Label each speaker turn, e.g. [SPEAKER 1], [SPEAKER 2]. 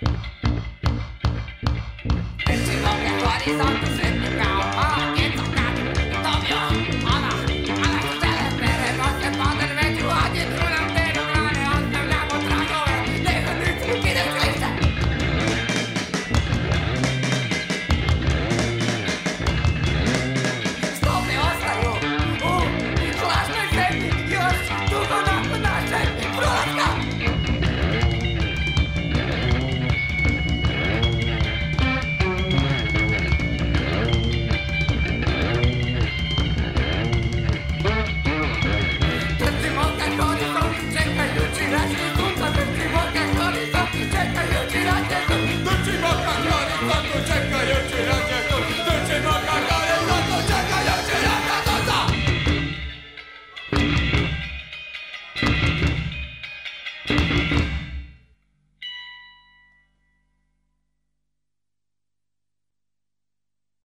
[SPEAKER 1] Fifty on the not